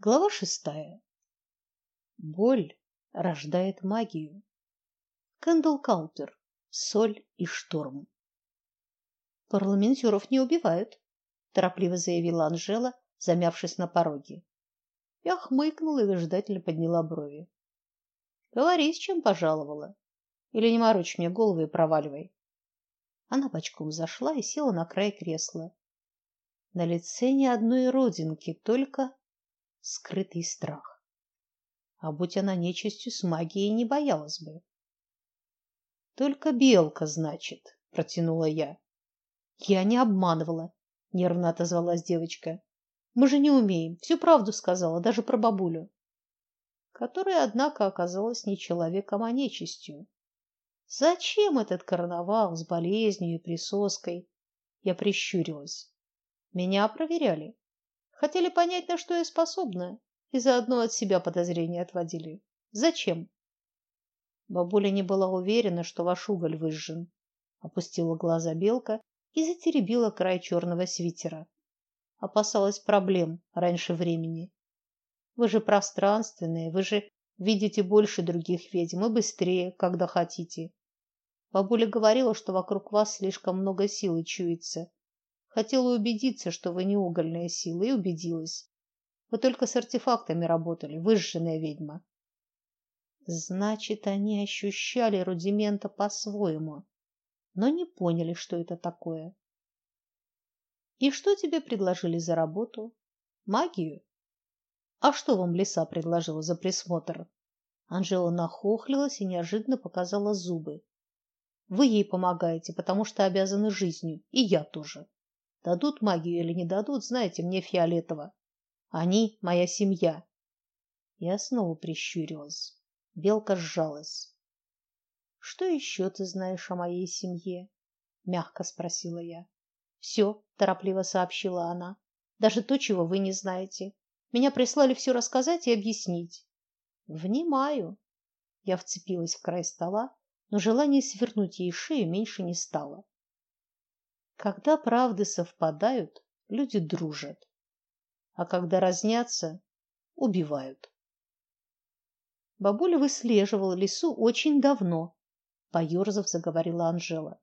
Глава шестая. Боль рождает магию. Кэндл Каупер. Соль и шторм. Парламентеров не убивают, торопливо заявила Анжела, замявшись на пороге. Я хмыкнула и выжидательно подняла брови. Говори, с чем пожаловала. Или не морочь мне голову и проваливай. Она бочком зашла и села на край кресла. На лице ни одной родинки, только скрытый страх. А будь она нечистью с магией, не боялась бы. Только белка, значит, протянула я. Я не обманывала, нервно отозвалась девочка. Мы же не умеем. Всю правду сказала, даже про бабулю, которая, однако, оказалась не человеком, а нечистью. Зачем этот карнавал с болезнью и присоской? Я прищурилась. Меня проверяли. Хотели понять, на что я способна, и заодно от себя подозрения отводили. Зачем? Бабуля не была уверена, что ваш уголь выжжен. Опустила глаза белка и затеребила край черного свитера. Опасалась проблем раньше времени. Вы же пространственные, вы же видите больше других ведьм и быстрее, когда хотите. Бабуля говорила, что вокруг вас слишком много силы чуется, Хотела убедиться, что вы не угольная сила, и убедилась. Вы только с артефактами работали, выжженная ведьма. Значит, они ощущали рудимента по-своему, но не поняли, что это такое. И что тебе предложили за работу? Магию? А что вам лиса предложила за присмотр? Анжела нахохлилась и неожиданно показала зубы. Вы ей помогаете, потому что обязаны жизнью, и я тоже. Дадут магию или не дадут, знаете, мне фиолетово. Они моя семья. Я снова прищурилась. Белка сжалась. Что еще ты знаешь о моей семье? мягко спросила я. «Все», – торопливо сообщила она. Даже то, чего вы не знаете. Меня прислали все рассказать и объяснить. Внимаю. Я вцепилась в край стола, но желание свернуть ей шею меньше не стало. Когда правды совпадают, люди дружат, а когда разнятся, убивают. Бабуля выслеживала лесу очень давно, поерзав, заговорила Анжела.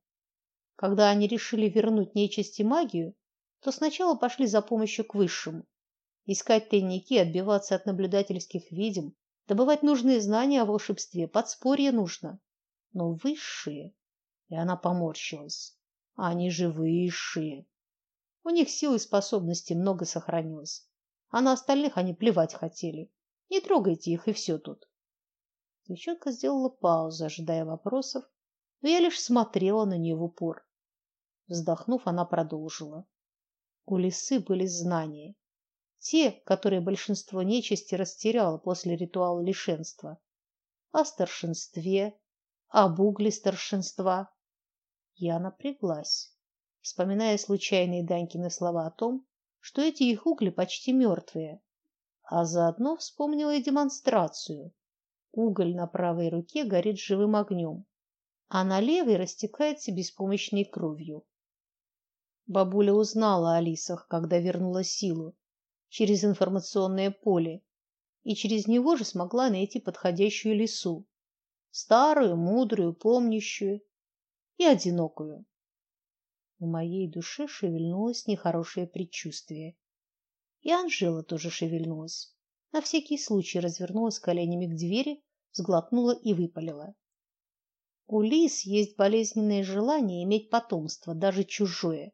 Когда они решили вернуть нечисти магию, то сначала пошли за помощью к высшему, искать тайники, отбиваться от наблюдательских ведьм, добывать нужные знания о волшебстве, подспорье нужно. Но высшие, и она поморщилась. Они же высшие. У них сил и способностей много сохранилось. А на остальных они плевать хотели. Не трогайте их, и все тут. Девчонка сделала паузу, ожидая вопросов, но я лишь смотрела на нее в упор. Вздохнув, она продолжила. У лисы были знания. Те, которые большинство нечисти растеряло после ритуала лишенства. О старшинстве, об угле старшинства, я напряглась, вспоминая случайные Данькины слова о том, что эти их угли почти мертвые, а заодно вспомнила и демонстрацию. Уголь на правой руке горит живым огнем, а на левой растекается беспомощной кровью. Бабуля узнала о лисах, когда вернула силу через информационное поле, и через него же смогла найти подходящую лису, старую, мудрую, помнящую, и одинокую. В моей душе шевельнулось нехорошее предчувствие. И Анжела тоже шевельнулась. На всякий случай развернулась коленями к двери, сглотнула и выпалила: У лис есть болезненное желание иметь потомство, даже чужое,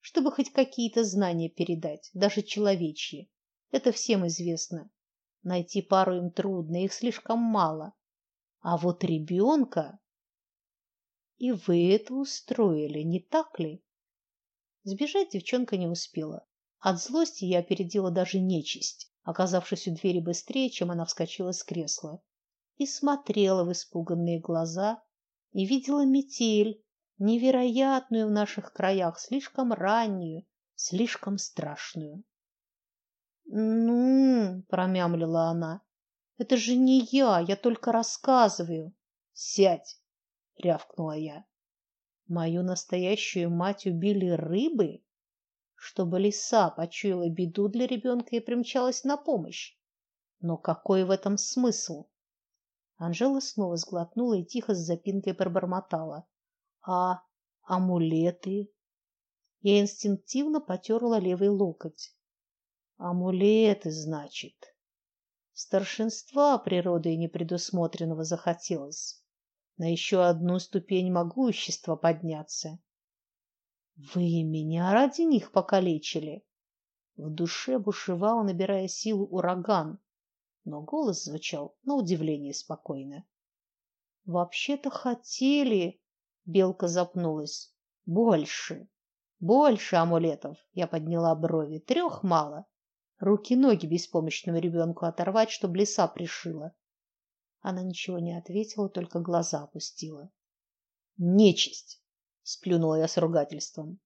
чтобы хоть какие-то знания передать, даже человечьи. Это всем известно. Найти пару им трудно, их слишком мало. А вот ребенка и вы это устроили, не так ли? Сбежать девчонка не успела. От злости я опередила даже нечисть, оказавшись у двери быстрее, чем она вскочила с кресла, и смотрела в испуганные глаза, и видела метель, невероятную в наших краях, слишком раннюю, слишком страшную. Ну, промямлила она. Это же не я, я только рассказываю. Сядь рявкнула я. Мою настоящую мать убили рыбы? чтобы лиса почуяла беду для ребенка и примчалась на помощь. Но какой в этом смысл? Анжела снова сглотнула и тихо с запинкой пробормотала: "А амулеты?" Я инстинктивно потерла левый локоть. Амулеты, значит. Старшинства природой непредусмотренного захотелось. На еще одну ступень могущества подняться. Вы меня ради них покалечили. В душе бушевал, набирая силу ураган, но голос звучал на удивление спокойно. Вообще-то хотели, белка запнулась. Больше. Больше амулетов. Я подняла брови. Трех мало. Руки-ноги беспомощному ребенку оторвать, чтобы лиса пришила. Она ничего не ответила, только глаза опустила. Нечисть, сплюнула я с ругательством.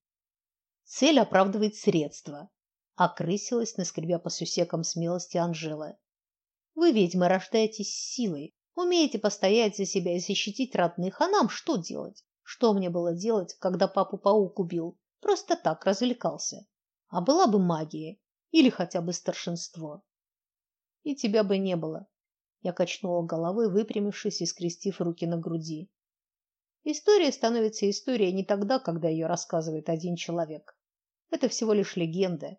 Цель оправдывает средства, окрысилась, наскребя по сусекам смелости Анжела. Вы, ведьмы, рождаетесь силой, умеете постоять за себя и защитить родных, а нам что делать? Что мне было делать, когда папу паук убил? Просто так развлекался. А была бы магия, или хотя бы старшинство. И тебя бы не было. Я качнула головой, выпрямившись и скрестив руки на груди. История становится историей не тогда, когда ее рассказывает один человек. Это всего лишь легенда.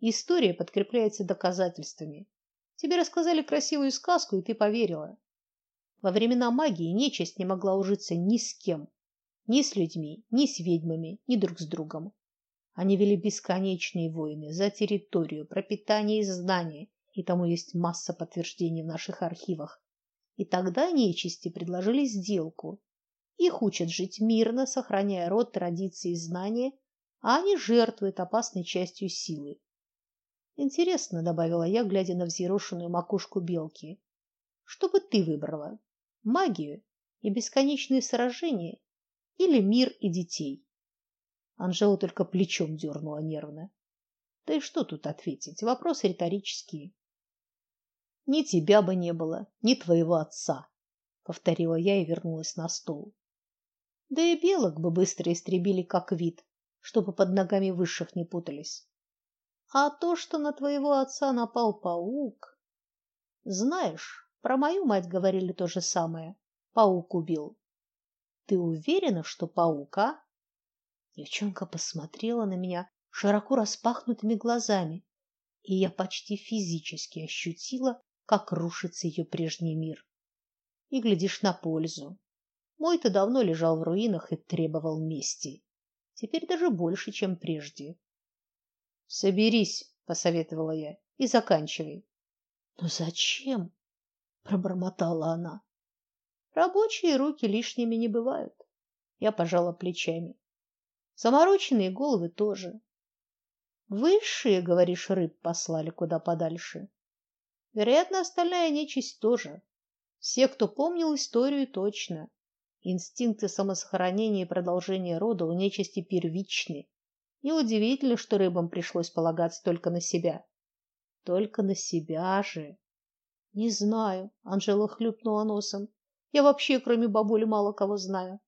История подкрепляется доказательствами. Тебе рассказали красивую сказку, и ты поверила. Во времена магии нечисть не могла ужиться ни с кем, ни с людьми, ни с ведьмами, ни друг с другом. Они вели бесконечные войны за территорию, пропитание и знания, и тому есть масса подтверждений в наших архивах. И тогда нечисти предложили сделку. Их учат жить мирно, сохраняя род, традиции и знания, а они жертвуют опасной частью силы. Интересно, добавила я, глядя на взъерошенную макушку белки. Что бы ты выбрала? Магию и бесконечные сражения или мир и детей? Анжела только плечом дернула нервно. Да и что тут ответить? Вопрос риторический. Ни тебя бы не было, ни твоего отца, повторила я и вернулась на стол. Да и белок бы быстро истребили как вид, чтобы под ногами высших не путались. А то, что на твоего отца напал паук, знаешь, про мою мать говорили то же самое. Паук убил. Ты уверена, что паук, а? Девчонка посмотрела на меня широко распахнутыми глазами, и я почти физически ощутила, как рушится ее прежний мир. И глядишь на пользу. Мой-то давно лежал в руинах и требовал мести. Теперь даже больше, чем прежде. Соберись, посоветовала я, и заканчивай. Но зачем? пробормотала она. Рабочие руки лишними не бывают. Я пожала плечами. Замороченные головы тоже. Высшие, говоришь, рыб послали куда подальше. Вероятно, остальная нечисть тоже. Все, кто помнил историю, точно. Инстинкты самосохранения и продолжения рода у нечисти первичны. Неудивительно, что рыбам пришлось полагаться только на себя. Только на себя же. Не знаю, Анжела хлюпнула носом. Я вообще, кроме бабули, мало кого знаю.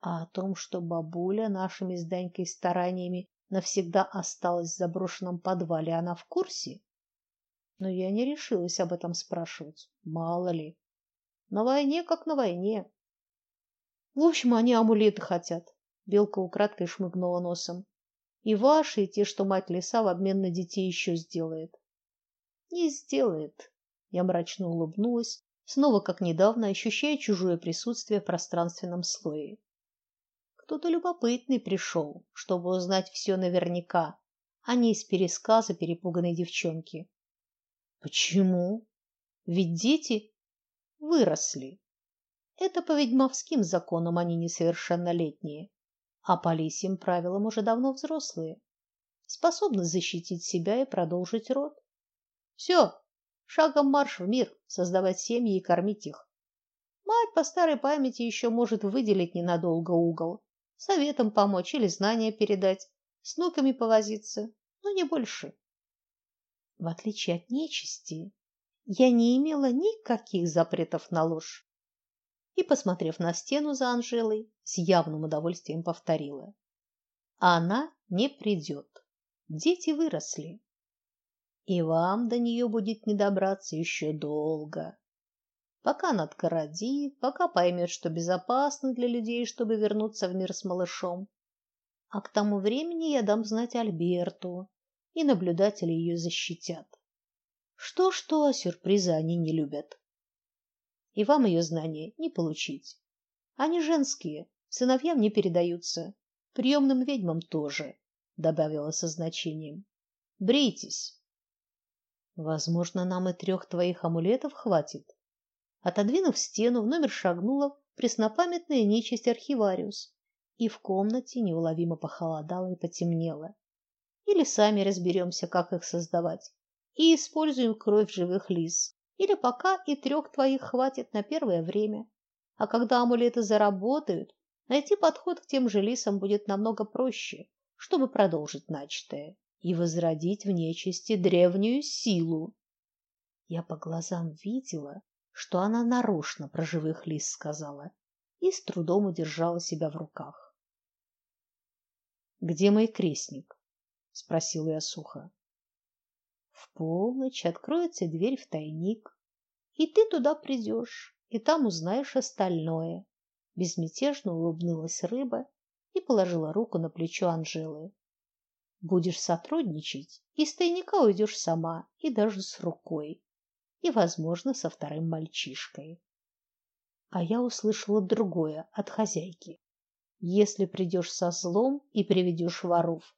А о том, что бабуля нашими с Данькой стараниями навсегда осталась в заброшенном подвале, она в курсе? Но я не решилась об этом спрашивать. Мало ли. На войне как на войне. В общем, они амулеты хотят. Белка украдкой шмыгнула носом. И ваши, и те, что мать лиса в обмен на детей еще сделает. Не сделает. Я мрачно улыбнулась, снова как недавно ощущая чужое присутствие в пространственном слое. Кто-то любопытный пришел, чтобы узнать все наверняка, а не из пересказа перепуганной девчонки. Почему? Ведь дети выросли. Это по ведьмовским законам они несовершеннолетние, а по лисьим правилам уже давно взрослые, способны защитить себя и продолжить род. Все, шагом марш в мир, создавать семьи и кормить их. Мать по старой памяти еще может выделить ненадолго угол, советом помочь или знания передать, с внуками повозиться, но не больше. В отличие от нечисти, я не имела никаких запретов на ложь. И, посмотрев на стену за Анжелой, с явным удовольствием повторила: "Она не придет. Дети выросли. И вам до нее будет не добраться еще долго. Пока надгородит, пока поймет, что безопасно для людей, чтобы вернуться в мир с малышом. А к тому времени я дам знать Альберту, и наблюдатели ее защитят. Что-что, а сюрпризы они не любят. И вам ее знания не получить. Они женские, сыновьям не передаются, приемным ведьмам тоже, добавила со значением. Брейтесь. Возможно, нам и трех твоих амулетов хватит. Отодвинув стену, в номер шагнула преснопамятная нечисть архивариус, и в комнате неуловимо похолодало и потемнело. Или сами разберемся, как их создавать, и используем кровь живых лис. Или пока и трех твоих хватит на первое время. А когда амулеты заработают, найти подход к тем же лисам будет намного проще, чтобы продолжить начатое и возродить в нечисти древнюю силу. Я по глазам видела, что она нарочно про живых лис сказала и с трудом удержала себя в руках. Где мой крестник? Спросила я сухо. В полночь откроется дверь в тайник, и ты туда придешь, и там узнаешь остальное. Безмятежно улыбнулась рыба и положила руку на плечо Анжелы. Будешь сотрудничать, из тайника уйдешь сама и даже с рукой и, возможно, со вторым мальчишкой. А я услышала другое от хозяйки. Если придешь со злом и приведешь воров,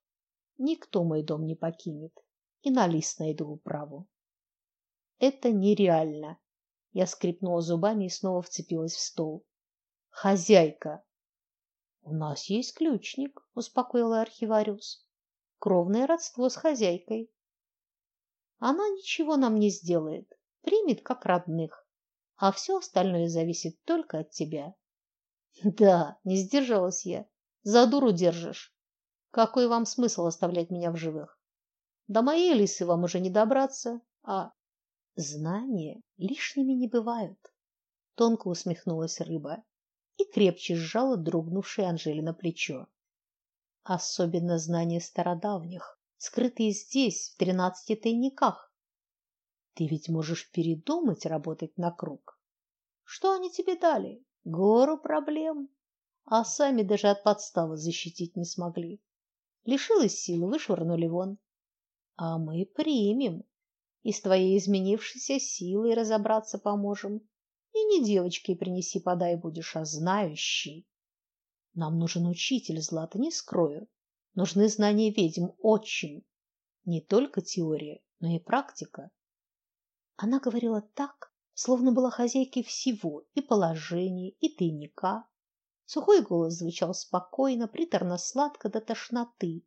никто мой дом не покинет, и на лист найду управу. Это нереально. Я скрипнула зубами и снова вцепилась в стол. Хозяйка. У нас есть ключник, успокоила архивариус. Кровное родство с хозяйкой. Она ничего нам не сделает примет как родных, а все остальное зависит только от тебя. Да, не сдержалась я. За дуру держишь. Какой вам смысл оставлять меня в живых? До моей лисы вам уже не добраться, а знания лишними не бывают. Тонко усмехнулась рыба и крепче сжала дрогнувшее Анжелина плечо. Особенно знания стародавних, скрытые здесь, в тринадцати тайниках. Ты ведь можешь передумать работать на круг. Что они тебе дали? Гору проблем, а сами даже от подставы защитить не смогли. Лишилась силы, вышвырнули вон. А мы примем и с твоей изменившейся силой разобраться поможем. И не девочкой принеси подай будешь, а знающий. Нам нужен учитель, Злата, не скрою. Нужны знания ведьм очень. Не только теория, но и практика. Она говорила так, словно была хозяйкой всего, и положения, и тайника. Сухой голос звучал спокойно, приторно-сладко до тошноты,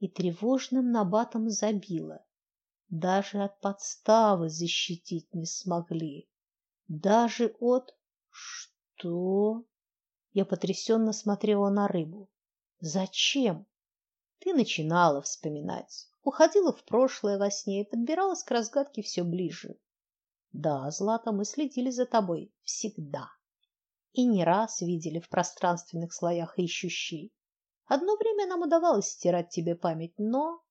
и тревожным набатом забило. Даже от подставы защитить не смогли. Даже от что? Я потрясенно смотрела на рыбу. Зачем? Ты начинала вспоминать уходила в прошлое во сне и подбиралась к разгадке все ближе. Да, Злата, мы следили за тобой всегда. И не раз видели в пространственных слоях ищущий. Одно время нам удавалось стирать тебе память, но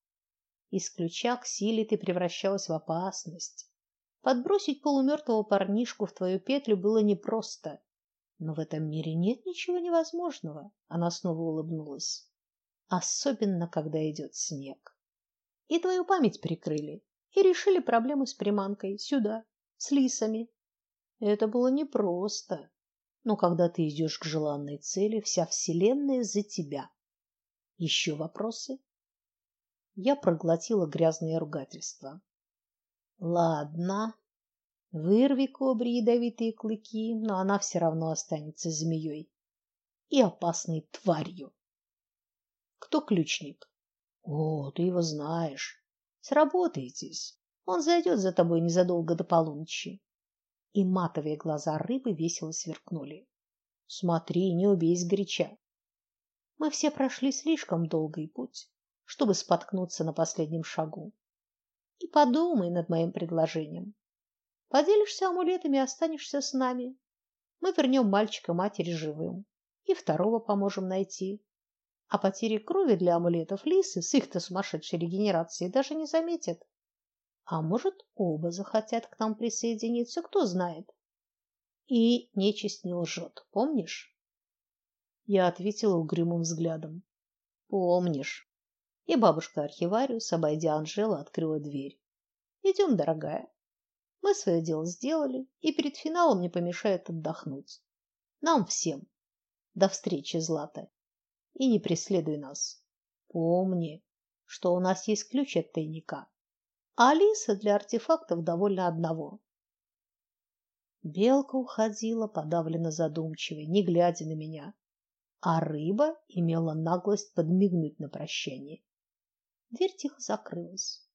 из ключа к силе ты превращалась в опасность. Подбросить полумертвого парнишку в твою петлю было непросто. Но в этом мире нет ничего невозможного. Она снова улыбнулась. Особенно, когда идет снег и твою память прикрыли и решили проблему с приманкой сюда, с лисами. Это было непросто. Но когда ты идешь к желанной цели, вся вселенная за тебя. Еще вопросы? Я проглотила грязные ругательства. Ладно. Вырви кобре ядовитые клыки, но она все равно останется змеей и опасной тварью. Кто ключник? О, ты его знаешь. Сработаетесь. Он зайдет за тобой незадолго до полуночи. И матовые глаза рыбы весело сверкнули. Смотри, не убейся горяча. Мы все прошли слишком долгий путь, чтобы споткнуться на последнем шагу. И подумай над моим предложением. Поделишься амулетами и останешься с нами. Мы вернем мальчика матери живым и второго поможем найти. А потери крови для амулетов лисы с их-то сумасшедшей регенерацией даже не заметят. А может, оба захотят к нам присоединиться, кто знает. И нечисть не лжет, помнишь? Я ответила угрюмым взглядом. Помнишь. И бабушка архивариус, обойдя Анжелу, открыла дверь. Идем, дорогая. Мы свое дело сделали, и перед финалом не помешает отдохнуть. Нам всем. До встречи, Злата. И не преследуй нас. Помни, что у нас есть ключ от тайника. А Алиса для артефактов довольно одного. Белка уходила, подавленно задумчивой, не глядя на меня а рыба имела наглость подмигнуть на прощание. Дверь тихо закрылась.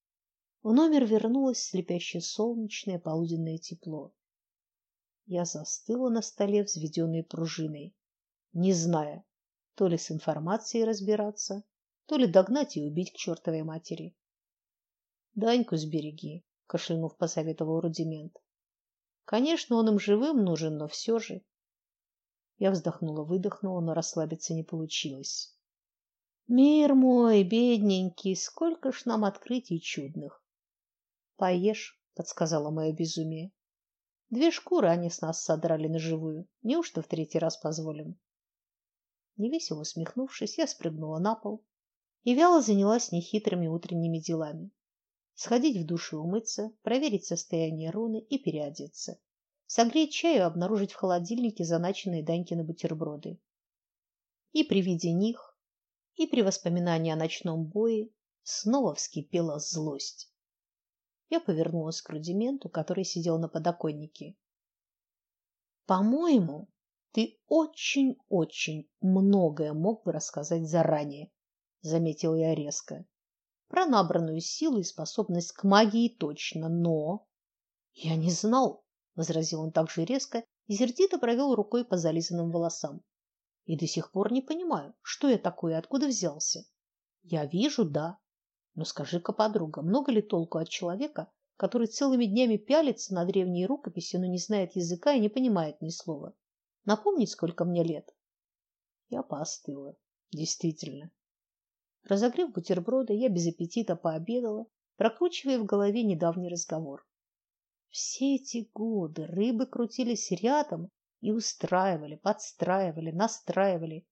В номер вернулось слепящее солнечное полуденное тепло. Я застыла на столе, взведенной пружиной, не зная, то ли с информацией разбираться, то ли догнать и убить к чертовой матери. Даньку сбереги, кашлянув посоветовал рудимент. Конечно, он им живым нужен, но все же. Я вздохнула, выдохнула, но расслабиться не получилось. Мир мой, бедненький, сколько ж нам открытий чудных. Поешь, подсказала мое безумие. Две шкуры они с нас содрали на живую. Неужто в третий раз позволим? Невесело усмехнувшись, я спрыгнула на пол и вяло занялась нехитрыми утренними делами. Сходить в душ и умыться, проверить состояние руны и переодеться согреть чаю и обнаружить в холодильнике заначенные Данькины бутерброды. И при виде них, и при воспоминании о ночном бое снова вскипела злость. Я повернулась к рудименту, который сидел на подоконнике. По-моему, ты очень-очень многое мог бы рассказать заранее, заметил я резко. Про набранную силу и способность к магии точно, но я не знал, возразил он так же резко и сердито провел рукой по зализанным волосам. И до сих пор не понимаю, что я такое, откуда взялся. Я вижу, да. Но скажи-ка, подруга, много ли толку от человека, который целыми днями пялится на древние рукописи, но не знает языка и не понимает ни слова? Напомнить, сколько мне лет? Я поостыла. Действительно. Разогрев бутерброды, я без аппетита пообедала, прокручивая в голове недавний разговор. Все эти годы рыбы крутились рядом и устраивали, подстраивали, настраивали.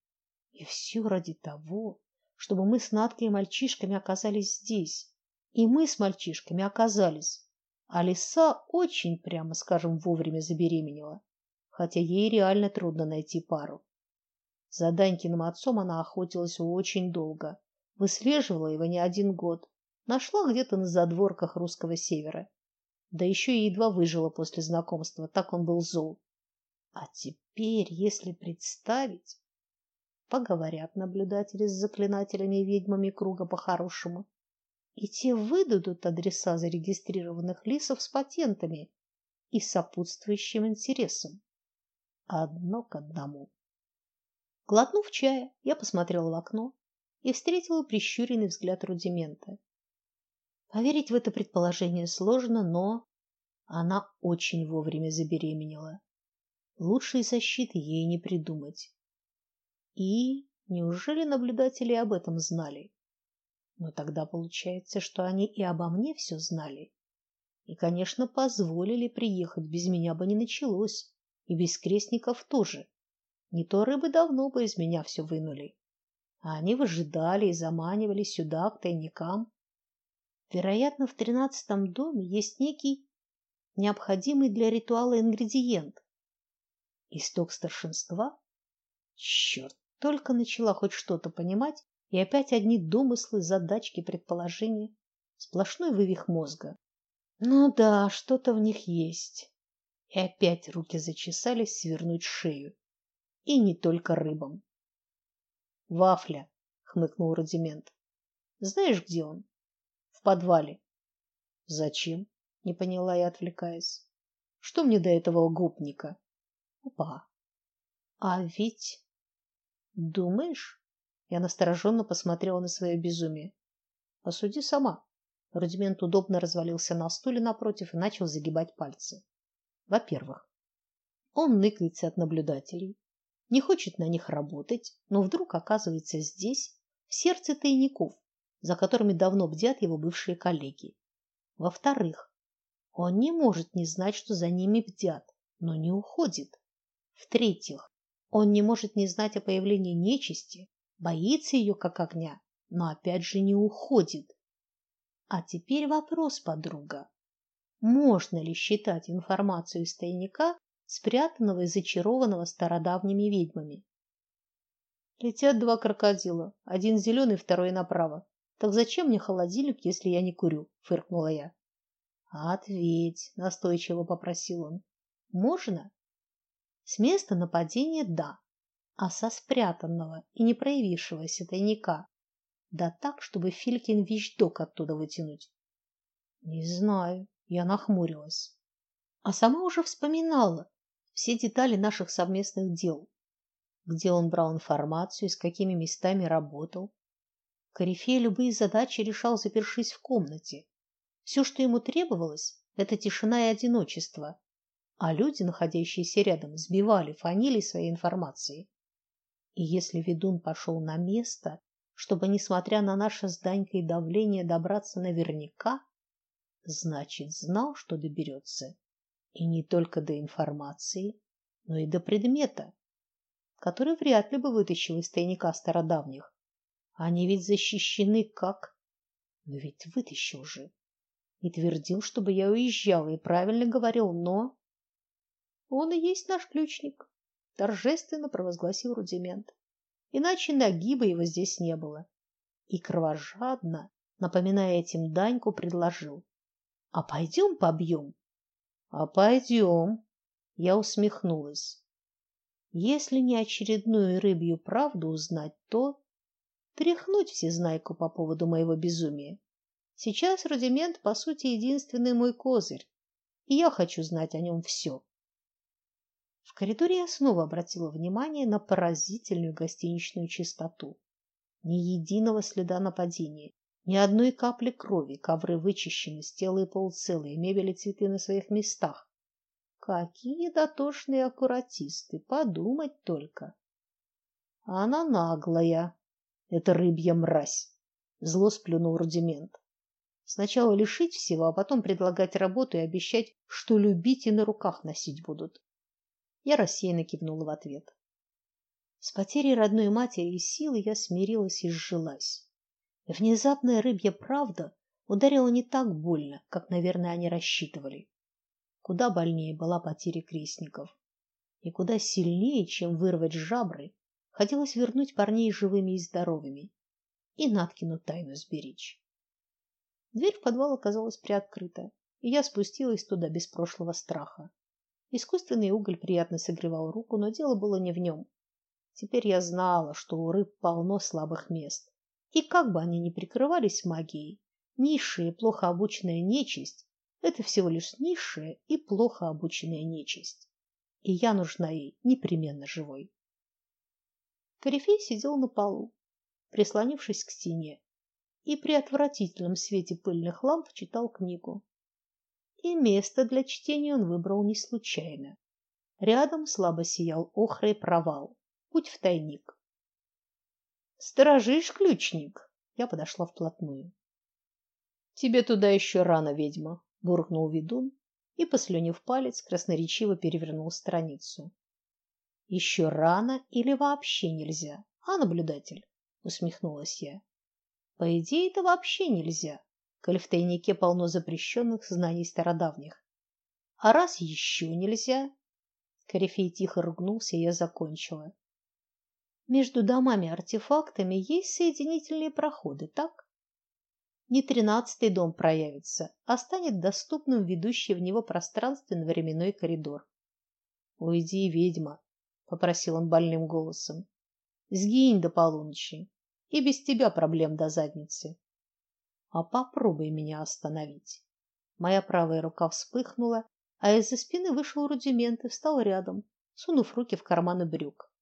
И все ради того, чтобы мы с Надкой и мальчишками оказались здесь. И мы с мальчишками оказались. А лиса очень, прямо скажем, вовремя забеременела, хотя ей реально трудно найти пару. За Данькиным отцом она охотилась очень долго, выслеживала его не один год, нашла где-то на задворках русского севера да еще и едва выжила после знакомства, так он был зол. А теперь, если представить, поговорят наблюдатели с заклинателями и ведьмами круга по-хорошему, и те выдадут адреса зарегистрированных лисов с патентами и сопутствующим интересом. Одно к одному. Глотнув чая, я посмотрела в окно и встретила прищуренный взгляд рудимента. Поверить в это предположение сложно, но она очень вовремя забеременела. Лучшей защиты ей не придумать. И неужели наблюдатели об этом знали? Но тогда получается, что они и обо мне все знали. И, конечно, позволили приехать, без меня бы не началось, и без крестников тоже. Не то рыбы давно бы из меня все вынули. А они выжидали и заманивали сюда к тайникам, Вероятно, в тринадцатом доме есть некий необходимый для ритуала ингредиент. Исток старшинства? Черт, только начала хоть что-то понимать, и опять одни домыслы, задачки, предположения, сплошной вывих мозга. Ну да, что-то в них есть. И опять руки зачесались свернуть шею. И не только рыбам. Вафля, хмыкнул Рудимент. Знаешь, где он? подвале. Зачем? Не поняла я, отвлекаясь. Что мне до этого гопника? Опа. А ведь думаешь? Я настороженно посмотрела на свое безумие. Посуди сама. Рудимент удобно развалился на стуле напротив и начал загибать пальцы. Во-первых, он ныкается от наблюдателей, не хочет на них работать, но вдруг оказывается здесь, в сердце тайников, за которыми давно бдят его бывшие коллеги. Во-вторых, он не может не знать, что за ними бдят, но не уходит. В-третьих, он не может не знать о появлении нечисти, боится ее как огня, но опять же не уходит. А теперь вопрос, подруга. Можно ли считать информацию из тайника, спрятанного и зачарованного стародавними ведьмами? Летят два крокодила, один зеленый, второй направо. Так зачем мне холодильник, если я не курю? фыркнула я. Ответь, настойчиво попросил он. Можно? С места нападения да, а со спрятанного и не проявившегося тайника да так, чтобы Филькин вещдок оттуда вытянуть. Не знаю, я нахмурилась. А сама уже вспоминала все детали наших совместных дел. Где он брал информацию, с какими местами работал. Корифей любые задачи решал, запершись в комнате. Все, что ему требовалось, это тишина и одиночество, а люди, находящиеся рядом, сбивали, фанили своей информацией. И если ведун пошел на место, чтобы, несмотря на наше с Данькой давление, добраться наверняка, значит, знал, что доберется. И не только до информации, но и до предмета, который вряд ли бы вытащил из тайника стародавних. Они ведь защищены как... Но ведь вытащил же. И твердил, чтобы я уезжала, и правильно говорил, но... Он и есть наш ключник, торжественно провозгласил Рудимент иначе ноги бы его здесь не было. И кровожадно, напоминая этим Даньку, предложил: "А пойдем побьем?» "А пойдем!» Я усмехнулась. Если не очередную рыбью правду узнать, то тряхнуть всезнайку по поводу моего безумия. Сейчас рудимент, по сути, единственный мой козырь, и я хочу знать о нем все. В коридоре я снова обратила внимание на поразительную гостиничную чистоту. Ни единого следа нападения, ни одной капли крови, ковры вычищены, стелы и пол целые, мебель и цветы на своих местах. Какие дотошные аккуратисты, подумать только. Она наглая, эта рыбья мразь, зло сплюнул рудимент. Сначала лишить всего, а потом предлагать работу и обещать, что любить и на руках носить будут. Я рассеянно кивнула в ответ. С потерей родной матери и силы я смирилась и сжилась. Внезапная рыбья правда ударила не так больно, как, наверное, они рассчитывали. Куда больнее была потеря крестников. И куда сильнее, чем вырвать жабры, хотелось вернуть парней живыми и здоровыми и Наткину тайну сберечь. Дверь в подвал оказалась приоткрыта, и я спустилась туда без прошлого страха. Искусственный уголь приятно согревал руку, но дело было не в нем. Теперь я знала, что у рыб полно слабых мест. И как бы они ни прикрывались магией, низшая и плохо обученная нечисть это всего лишь низшая и плохо обученная нечисть. И я нужна ей непременно живой. Корифей сидел на полу, прислонившись к стене, и при отвратительном свете пыльных ламп читал книгу и место для чтения он выбрал не случайно. Рядом слабо сиял охрый провал. Путь в тайник. Сторожишь, ключник? Я подошла вплотную. Тебе туда еще рано, ведьма, буркнул ведун и, послюнив палец, красноречиво перевернул страницу. Еще рано или вообще нельзя, а наблюдатель? усмехнулась я. По идее, это вообще нельзя коль в тайнике полно запрещенных знаний стародавних. А раз еще нельзя, Корифей тихо ругнулся, и я закончила. Между домами-артефактами есть соединительные проходы, так? Не тринадцатый дом проявится, а станет доступным ведущий в него пространственно-временной коридор. Уйди, ведьма, попросил он больным голосом. Сгинь до полуночи, и без тебя проблем до задницы а попробуй меня остановить. Моя правая рука вспыхнула, а из-за спины вышел рудимент и встал рядом, сунув руки в карманы брюк.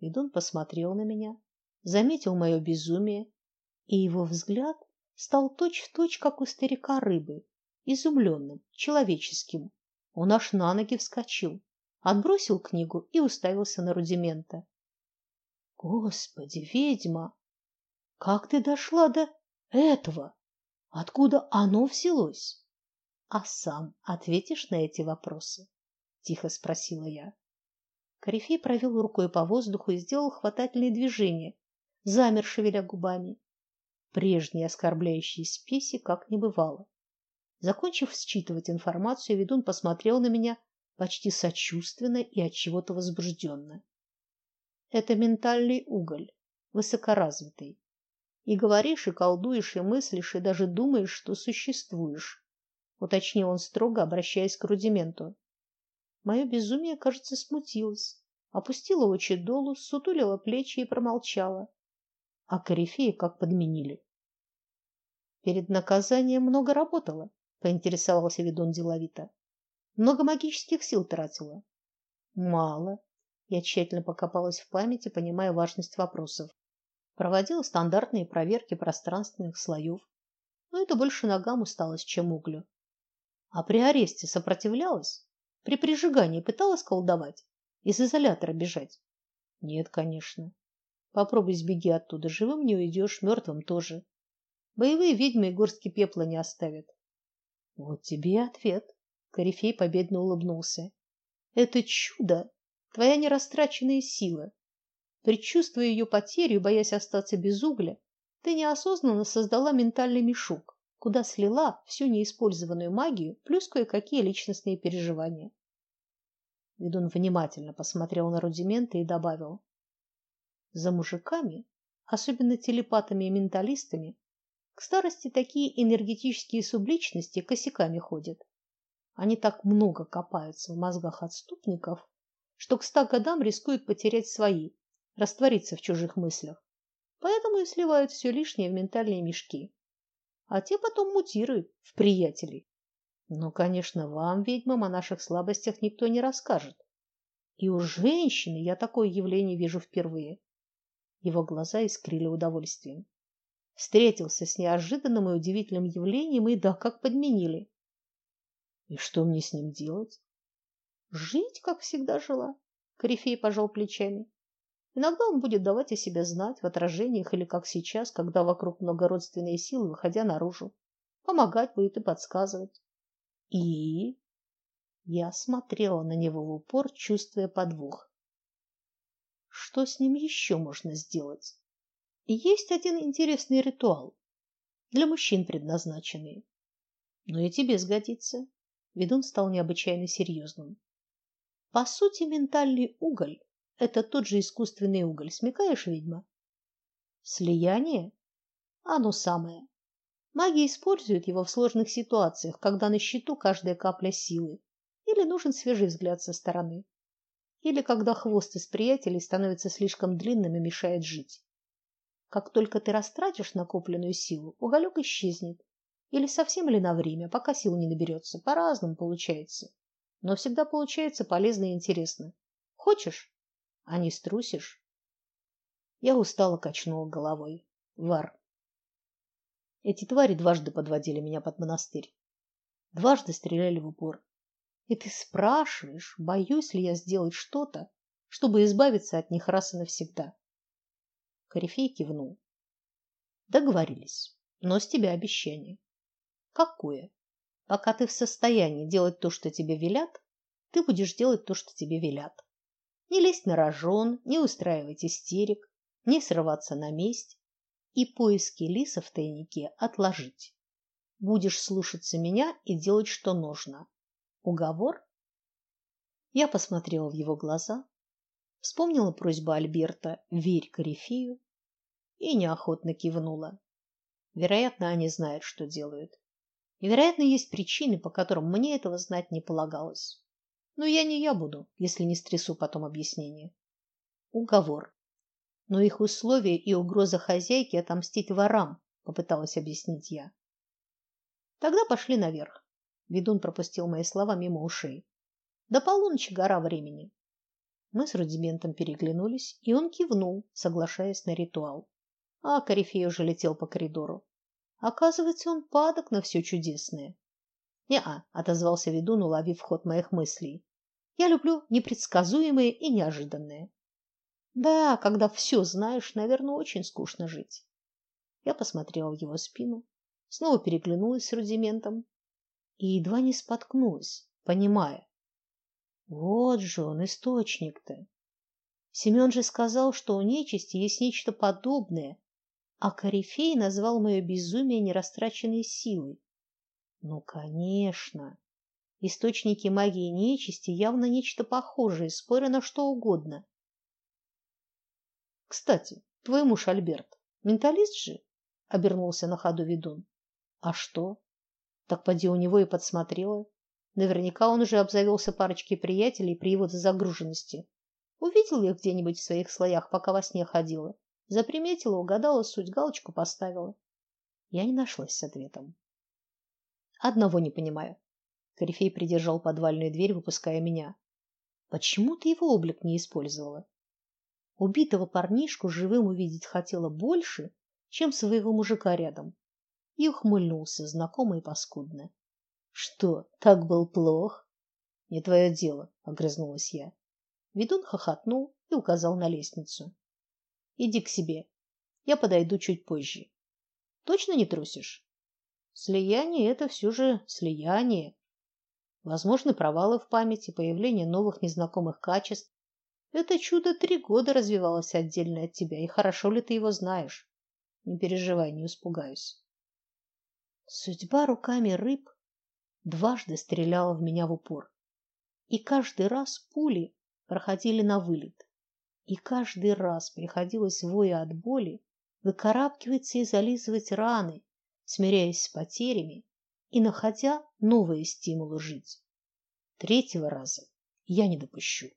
Ведун посмотрел на меня, заметил мое безумие, и его взгляд стал точь-в-точь, точь, как у старика рыбы, изумленным, человеческим. Он аж на ноги вскочил, отбросил книгу и уставился на рудимента. Господи, ведьма, как ты дошла до этого? Откуда оно взялось? А сам ответишь на эти вопросы? тихо спросила я. Корифей провел рукой по воздуху и сделал хватательные движения, замер, шевеля губами. Прежней оскорбляющей спеси как не бывало. Закончив считывать информацию, ведун посмотрел на меня почти сочувственно и от чего-то возбужденно. Это ментальный уголь, высокоразвитый. И говоришь, и колдуешь, и мыслишь, и даже думаешь, что существуешь, уточнил он строго, обращаясь к рудименту. Мое безумие, кажется, смутилось, опустила очи долу, сутулила плечи и промолчала. А корифеи как подменили. Перед наказанием много работала, поинтересовался ведун деловито. Много магических сил тратила. Мало. Я тщательно покопалась в памяти, понимая важность вопросов. Проводила стандартные проверки пространственных слоев, но это больше ногам усталось, чем углю. А при аресте сопротивлялась? При прижигании пыталась колдовать, из изолятора бежать? Нет, конечно. Попробуй сбеги оттуда, живым не уйдешь, мертвым тоже. Боевые ведьмы и горстки пепла не оставят. Вот тебе и ответ. Корифей победно улыбнулся. Это чудо, твоя нерастраченная сила. Предчувствуя ее потерю, боясь остаться без угля, ты неосознанно создала ментальный мешок куда слила всю неиспользованную магию плюс кое-какие личностные переживания. Ведун внимательно посмотрел на рудименты и добавил: "За мужиками, особенно телепатами и менталистами, к старости такие энергетические субличности косяками ходят. Они так много копаются в мозгах отступников, что к ста годам рискуют потерять свои, раствориться в чужих мыслях. Поэтому и сливают все лишнее в ментальные мешки а те потом мутируют в приятелей. Но, конечно, вам, ведьмам, о наших слабостях никто не расскажет. И у женщины я такое явление вижу впервые. Его глаза искрили удовольствием. Встретился с неожиданным и удивительным явлением и да, как подменили. И что мне с ним делать? Жить, как всегда жила. Корифей пожал плечами. Иногда он будет давать о себе знать в отражениях или как сейчас, когда вокруг много родственной силы, выходя наружу. Помогать будет и подсказывать. И я смотрела на него в упор, чувствуя подвох. Что с ним еще можно сделать? Есть один интересный ритуал для мужчин предназначенный. Но и тебе сгодится. Ведун стал необычайно серьезным. По сути, ментальный уголь это тот же искусственный уголь. Смекаешь, ведьма? Слияние? Оно самое. Маги используют его в сложных ситуациях, когда на счету каждая капля силы, или нужен свежий взгляд со стороны, или когда хвост из приятелей становится слишком длинным и мешает жить. Как только ты растратишь накопленную силу, уголек исчезнет, или совсем или на время, пока сил не наберется. По-разному получается, но всегда получается полезно и интересно. Хочешь? А не струсишь? Я устало качнула головой. Вар. Эти твари дважды подводили меня под монастырь. Дважды стреляли в упор. И ты спрашиваешь, боюсь ли я сделать что-то, чтобы избавиться от них раз и навсегда. Корифей кивнул. Договорились. Но с тебя обещание. Какое? Пока ты в состоянии делать то, что тебе велят, ты будешь делать то, что тебе велят. Не лезть на рожон, не устраивать истерик, не срываться на месть и поиски лиса в тайнике отложить. Будешь слушаться меня и делать, что нужно. Уговор? Я посмотрела в его глаза, вспомнила просьбу Альберта «Верь Корифею» и неохотно кивнула. Вероятно, они знают, что делают. И, вероятно, есть причины, по которым мне этого знать не полагалось. Но я не я буду, если не стрясу потом объяснение. Уговор. Но их условия и угроза хозяйки отомстить ворам, попыталась объяснить я. Тогда пошли наверх. Ведун пропустил мои слова мимо ушей. До полуночи гора времени. Мы с рудиментом переглянулись, и он кивнул, соглашаясь на ритуал. А Корифей уже летел по коридору. Оказывается, он падок на все чудесное. "Не-а", отозвался ведун, уловив ход моих мыслей. Я люблю непредсказуемое и неожиданное. Да, когда все знаешь, наверное, очень скучно жить. Я посмотрела в его спину, снова переглянулась с рудиментом и едва не споткнулась, понимая. Вот же он источник-то. Семен же сказал, что у нечисти есть нечто подобное, а Корифей назвал мое безумие нерастраченной силой. Ну, конечно. Источники магии нечисти явно нечто похожее, споря на что угодно. Кстати, твой муж Альберт менталист же? обернулся на ходу ведун. А что? Так поди у него и подсмотрела. Наверняка он уже обзавелся парочкой приятелей при его загруженности. Увидел их где-нибудь в своих слоях, пока во сне ходила. Заприметила, угадала суть, галочку поставила. Я не нашлась с ответом. Одного не понимаю. Корифей придержал подвальную дверь, выпуская меня. Почему ты его облик не использовала? Убитого парнишку живым увидеть хотела больше, чем своего мужика рядом. И ухмыльнулся, знакомо и паскудно. Что, так был плох? Не твое дело, огрызнулась я. Ведун хохотнул и указал на лестницу. Иди к себе. Я подойду чуть позже. Точно не трусишь? Слияние это все же слияние. Возможны провалы в памяти, появление новых незнакомых качеств. Это чудо три года развивалось отдельно от тебя, и хорошо ли ты его знаешь? Не переживай, не испугаюсь. Судьба руками рыб дважды стреляла в меня в упор. И каждый раз пули проходили на вылет. И каждый раз приходилось воя от боли выкарабкиваться и зализывать раны, смиряясь с потерями и находя новые стимулы жить. Третьего раза я не допущу.